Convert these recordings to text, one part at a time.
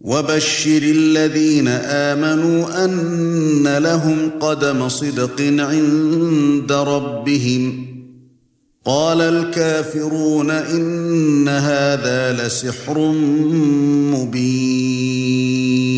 وبشر الذين آمنوا أن لهم قدم صدق عند ربهم. قال الكافرون إن هذا لسحر مبين.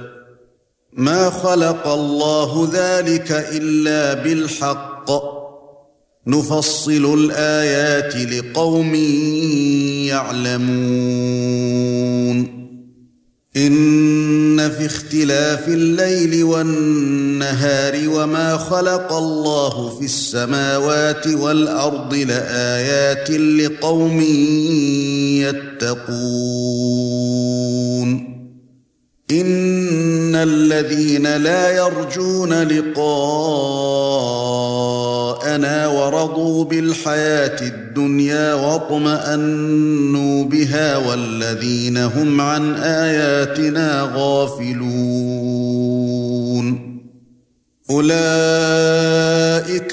ما خلق الله ذلك إلا بالحق. نفصل الآيات لقوم يعلمون. إن في اختلاف الليل والنهار وما خلق الله في السماوات والأرض لآيات لقوم يتقون. ان الذين لا يرجون لقاءنا ورضوا بالحياة الدنيا واطمأنوا بها والذين هم عن اياتنا غافلون اولئك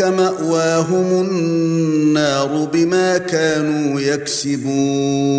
ماواهم النار بما كانوا يكسبون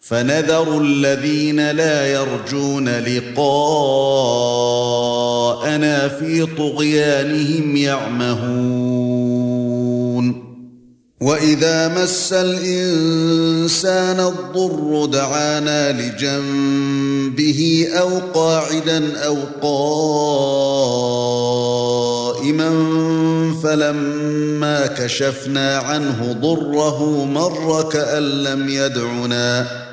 فنذر الذين لا يرجون لقاءنا في طغيانهم يعمهون. وإذا مس الإنسان الضر دعانا لجنبه أو قاعدا أو قائما فلما كشفنا عنه ضره مر كأن لم يدعنا.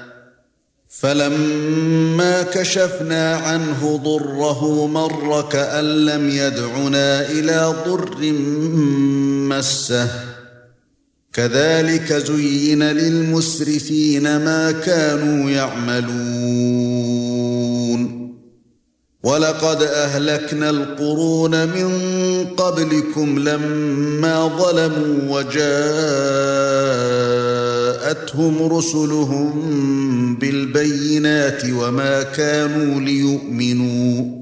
فَلَمَّا كَشَفْنَا عَنْهُ ضُرَّهُ مَرَّ كَأَن لَّمْ يَدْعُنَا إِلَى ضُرٍّ مَّسَّهُ. كَذَلِكَ زُيِّنَ لِلْمُسْرِفِينَ مَا كَانُوا يَعْمَلُونَ. وَلَقَدْ أَهْلَكْنَا الْقُرُونَ مِن قَبْلِكُمْ لَمَّا ظَلَمُوا وَجَاءَ اتتهم رسلهم بالبينات وما كانوا ليؤمنوا.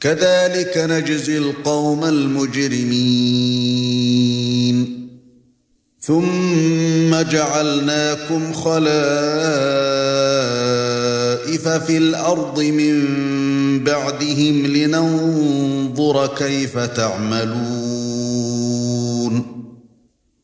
كذلك نجزي القوم المجرمين. ثم جعلناكم خلائف في الأرض من بعدهم لننظر كيف تعملون.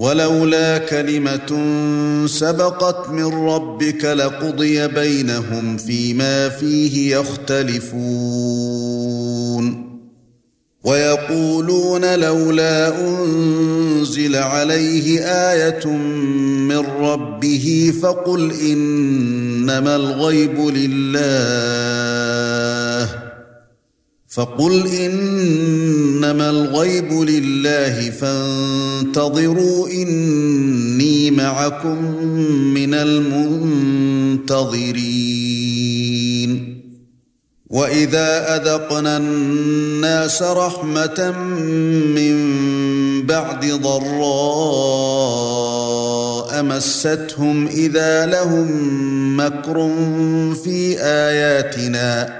ولولا كلمة سبقت من ربك لقضي بينهم فيما فيه يختلفون. ويقولون لولا أنزل عليه آية من ربه فقل إنما الغيب لله. فَقُلْ إِنَّمَا الْغَيْبُ لِلَّهِ فَانتَظِرُوا إِنِّي مَعَكُمْ مِنَ الْمُنتَظِرِينَ. وَإِذَا أَذَقْنَا النَّاسَ رَحْمَةً مِّن بَعْدِ ضَرَّاءَ مَسَّتْهُمْ إِذَا لَهُم مَّكْرٌ فِي آيَاتِنَا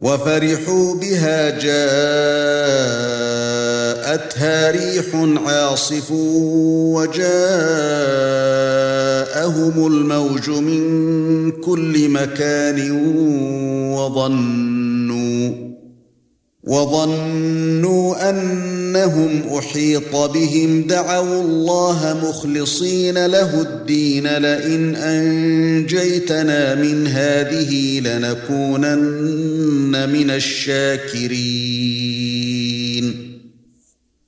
وَفَرِحُوا بِهَا جَاءَتْهَا رِيحٌ عَاصِفٌ وَجَاءَهُمُ الْمَوْجُ مِنْ كُلِّ مَكَانٍ وَظَنُّوا وَظَنُّوا أَنَّهُمْ أُحِيطَ بِهِمْ دَعَوُا اللَّهَ مُخْلِصِينَ لَهُ الدِّينَ لَئِنْ أَنْجَيْتَنَا مِنْ هَذِهِ لَنَكُونَنَّ مِنَ الشَّاكِرِينَ.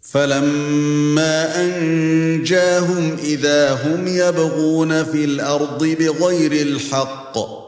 فَلَمَّا أَنْجَاهُمْ إِذَا هُمْ يَبْغُونَ فِي الْأَرْضِ بِغَيْرِ الْحَقِّ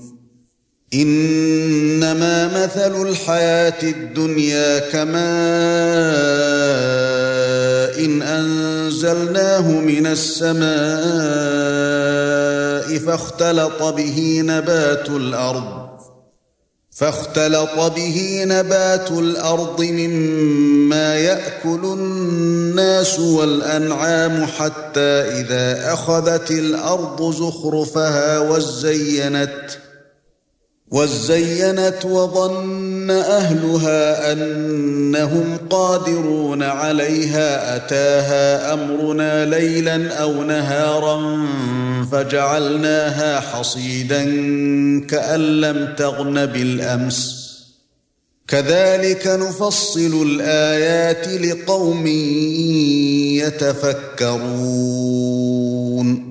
إنما مثل الحياة الدنيا كماء إن أنزلناه من السماء فاختلط به نبات الأرض فاختلط به نبات الأرض مما يأكل الناس والأنعام حتى إذا أخذت الأرض زخرفها وزينت وَزَيَّنَتْ وَظَنَّ أَهْلُهَا أَنَّهُمْ قَادِرُونَ عَلَيْهَا أَتَاهَا أَمْرُنَا لَيْلًا أَوْ نَهَارًا فَجَعَلْنَاهَا حَصِيدًا كَأَن لَّمْ تَغْنَ بِالْأَمْسِ. كَذَلِكَ نُفَصِّلُ الْآيَاتِ لِقَوْمٍ يَتَفَكَّرُونَ.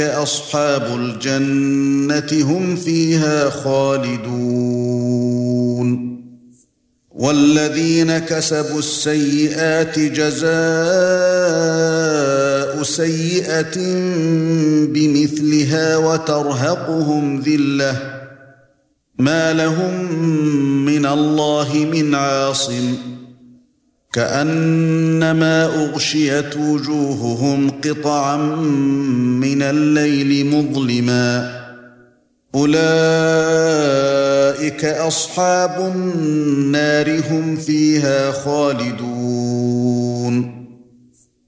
أصحاب الجنة هم فيها خالدون. والذين كسبوا السيئات جزاء سيئة بمثلها وترهقهم ذلة. ما لهم من الله من عاصم. كأنما أغشيت وجوههم قطعا من الليل مظلما. أولئك أصحاب النار هم فيها خالدون.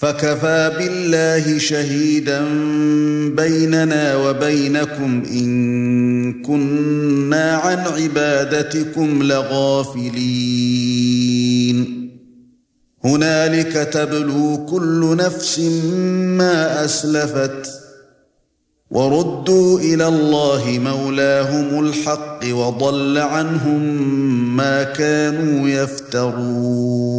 فكفى بالله شهيدا بيننا وبينكم إن كنا عن عبادتكم لغافلين. هنالك تبلو كل نفس ما أسلفت وردوا إلى الله مولاهم الحق وضل عنهم ما كانوا يفترون.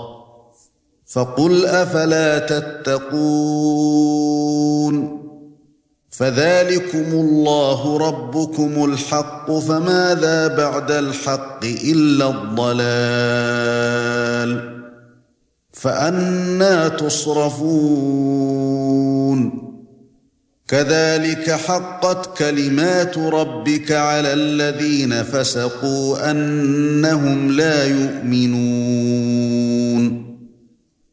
فَقُلْ أَفَلَا تَتَّقُونَ فَذَلِكُمُ اللَّهُ رَبُّكُمُ الْحَقُّ فَمَاذَا بَعْدَ الْحَقِّ إِلَّا الضَّلَالُ فَأَنَّى تُصْرَفُونَ كَذَلِكَ حَقَّتْ كَلِمَاتُ رَبِّكَ عَلَى الَّذِينَ فَسَقُوا أَنَّهُمْ لَا يُؤْمِنُونَ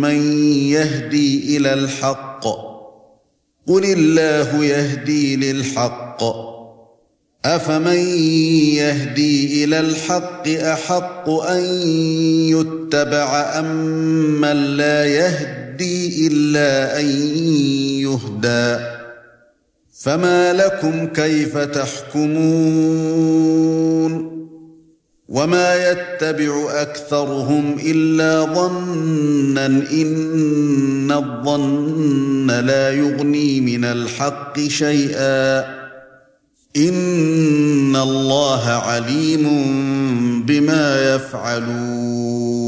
مَّن يَهْدِي إِلَى الْحَقِّ. قُلِ اللَّهُ يَهْدِي لِلْحَقِّ. أَفَمَن يَهْدِي إِلَى الْحَقِّ أَحَقُّ أَن يُتَّبَعَ أَمَّن لَّا يَهْدِي إِلَّا أَن يُهْدَىٰ؟ فَمَا لَكُمْ كَيْفَ تَحْكُمُونَ؟ وما يتبع اكثرهم الا ظنا ان الظن لا يغني من الحق شيئا ان الله عليم بما يفعلون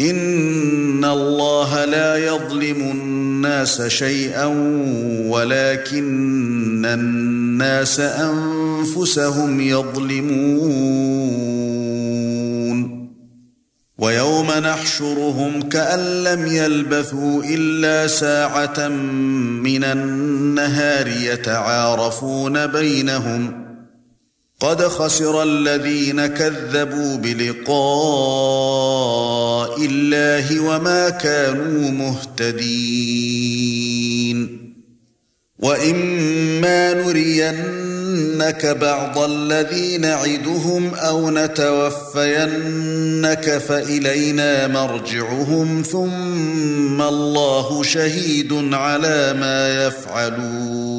ان الله لا يظلم الناس شيئا ولكن الناس انفسهم يظلمون ويوم نحشرهم كأن لم يلبثوا الا ساعه من النهار يتعارفون بينهم قد خسر الذين كذبوا بلقاء الله وما كانوا مهتدين. وإما نرينك بعض الذي نعدهم أو نتوفينك فإلينا مرجعهم ثم الله شهيد على ما يفعلون.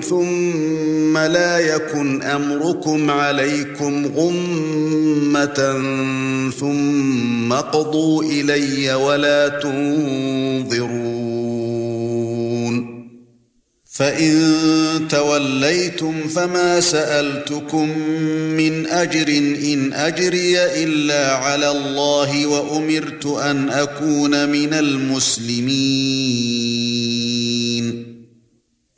ثم لا يكن أمركم عليكم غمة ثم اقضوا إلي ولا تنظرون فَإِن تَوَلَّيْتُمْ فَمَا سَأَلْتُكُم مِّنْ أَجْرٍ إِنْ أَجْرِيَ إِلَّا عَلَى اللَّهِ وَأُمِرْتُ أَنْ أَكُونَ مِنَ الْمُسْلِمِينَ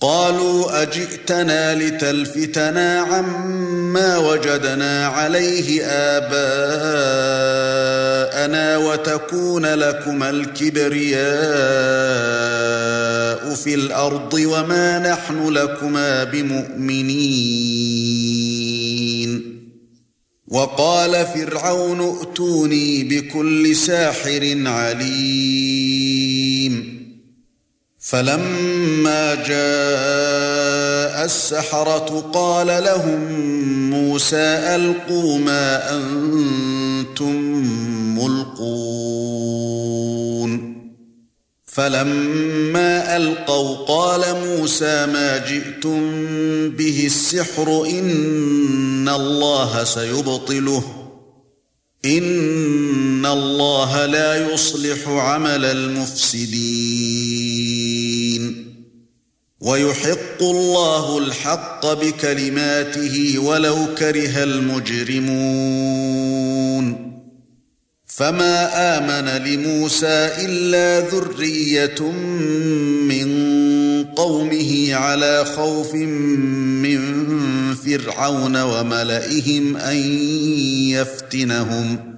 قالوا أجئتنا لتلفتنا عما وجدنا عليه آباءنا وتكون لكما الكبرياء في الأرض وما نحن لكما بمؤمنين. وقال فرعون ائتوني بكل ساحر عليم. فَلَمَّا جَاءَ السَّحَرَةُ قَالَ لَهُم مُوسَى أَلْقُوا مَا أَنتُم مُّلْقُونَ. فَلَمَّا أَلْقَوْا قَالَ مُوسَى مَا جِئْتُم بِهِ السِّحْرُ إِنَّ اللَّهَ سَيُبْطِلُهُ إِنَّ اللَّهَ لَا يُصْلِحُ عَمَلَ الْمُفْسِدِينَ. وَيُحِقُّ اللَّهُ الْحَقَّ بِكَلِمَاتِهِ وَلَوْ كَرِهَ الْمُجْرِمُونَ. فَمَا آمَنَ لِمُوسَى إِلَّا ذُرِّيَّةٌ مِّن قَوْمِهِ عَلَى خَوْفٍ مِّن فِرْعَوْنَ وَمَلَئِهِمْ أَن يَفْتِنَهُمْ.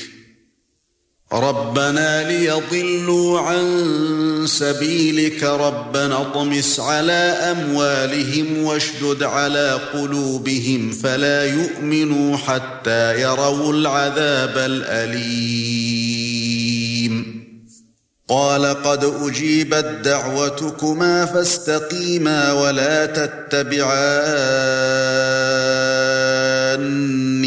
ربنا ليضلوا عن سبيلك ربنا اطمس على أموالهم واشدد على قلوبهم فلا يؤمنوا حتى يروا العذاب الأليم. قال قد أجيبت دعوتكما فاستقيما ولا تتبعان.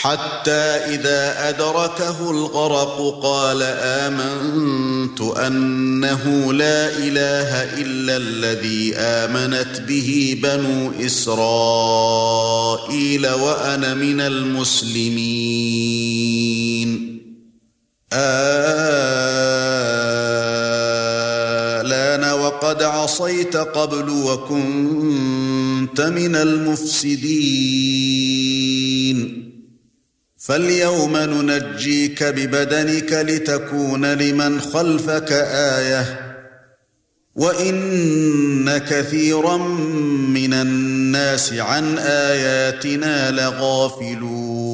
حَتَّى إِذَا أَدْرَكَهُ الْغَرَقُ قَالَ آمَنتُ أَنَّهُ لَا إِلَٰهَ إِلَّا الَّذِي آمَنَتْ بِهِ بَنُو إِسْرَائِيلَ وَأَنَا مِنَ الْمُسْلِمِينَ. آلَانَ وَقَدْ عَصَيْتَ قَبْلُ وَكُنتَ مِنَ الْمُفْسِدِينَ. فَالْيَوْمَ نُنَجِّيكَ بِبَدَنِكَ لِتَكُونَ لِمَنْ خَلْفَكَ آيَةً وَإِنَّ كَثِيرًا مِنَ النَّاسِ عَن آيَاتِنَا لَغَافِلُونَ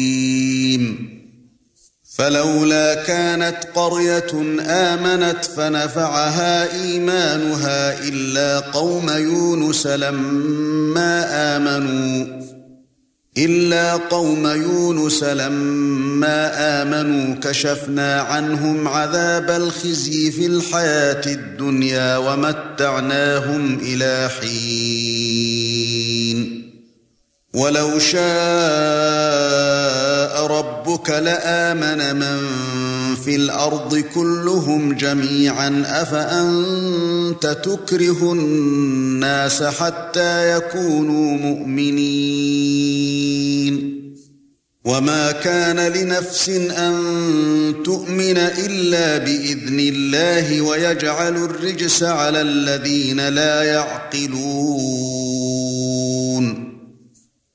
الاليم فلولا كانت قرية آمنت فنفعها إيمانها إلا قوم يونس لما آمنوا. إلا قوم يونس لما آمنوا كشفنا عنهم عذاب الخزي في الحياة الدنيا ومتعناهم إلى حين. ولو شاء ربك لآمن من في الأرض كلهم جميعا. أفأنت تكره الناس حتى يكونوا مؤمنين؟ وما كان لنفس أن تؤمن إلا بإذن الله ويجعل الرجس على الذين لا يعقلون.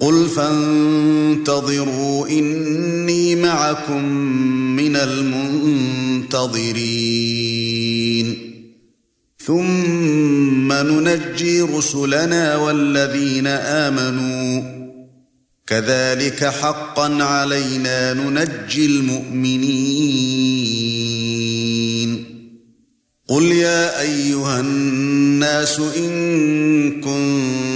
قُلْ فَانتَظِرُوا إِنِّي مَعَكُمْ مِنَ الْمُنتَظِرِينَ. ثُمَّ نُنَجِّي رُسُلَنَا وَالَّذِينَ آمَنُوا. كَذَلِكَ حَقًّا عَلَيْنَا نُنَجِّي الْمُؤْمِنِينَ. قُلْ يَا أَيُّهَا النَّاسُ إِن كُنتُمْ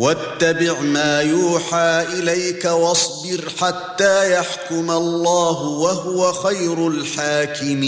وَاتَّبِعْ مَا يُوحَى إِلَيْكَ وَاصْبِرْ حَتَّى يَحْكُمَ اللَّهُ وَهُوَ خَيْرُ الْحَاكِمِينَ.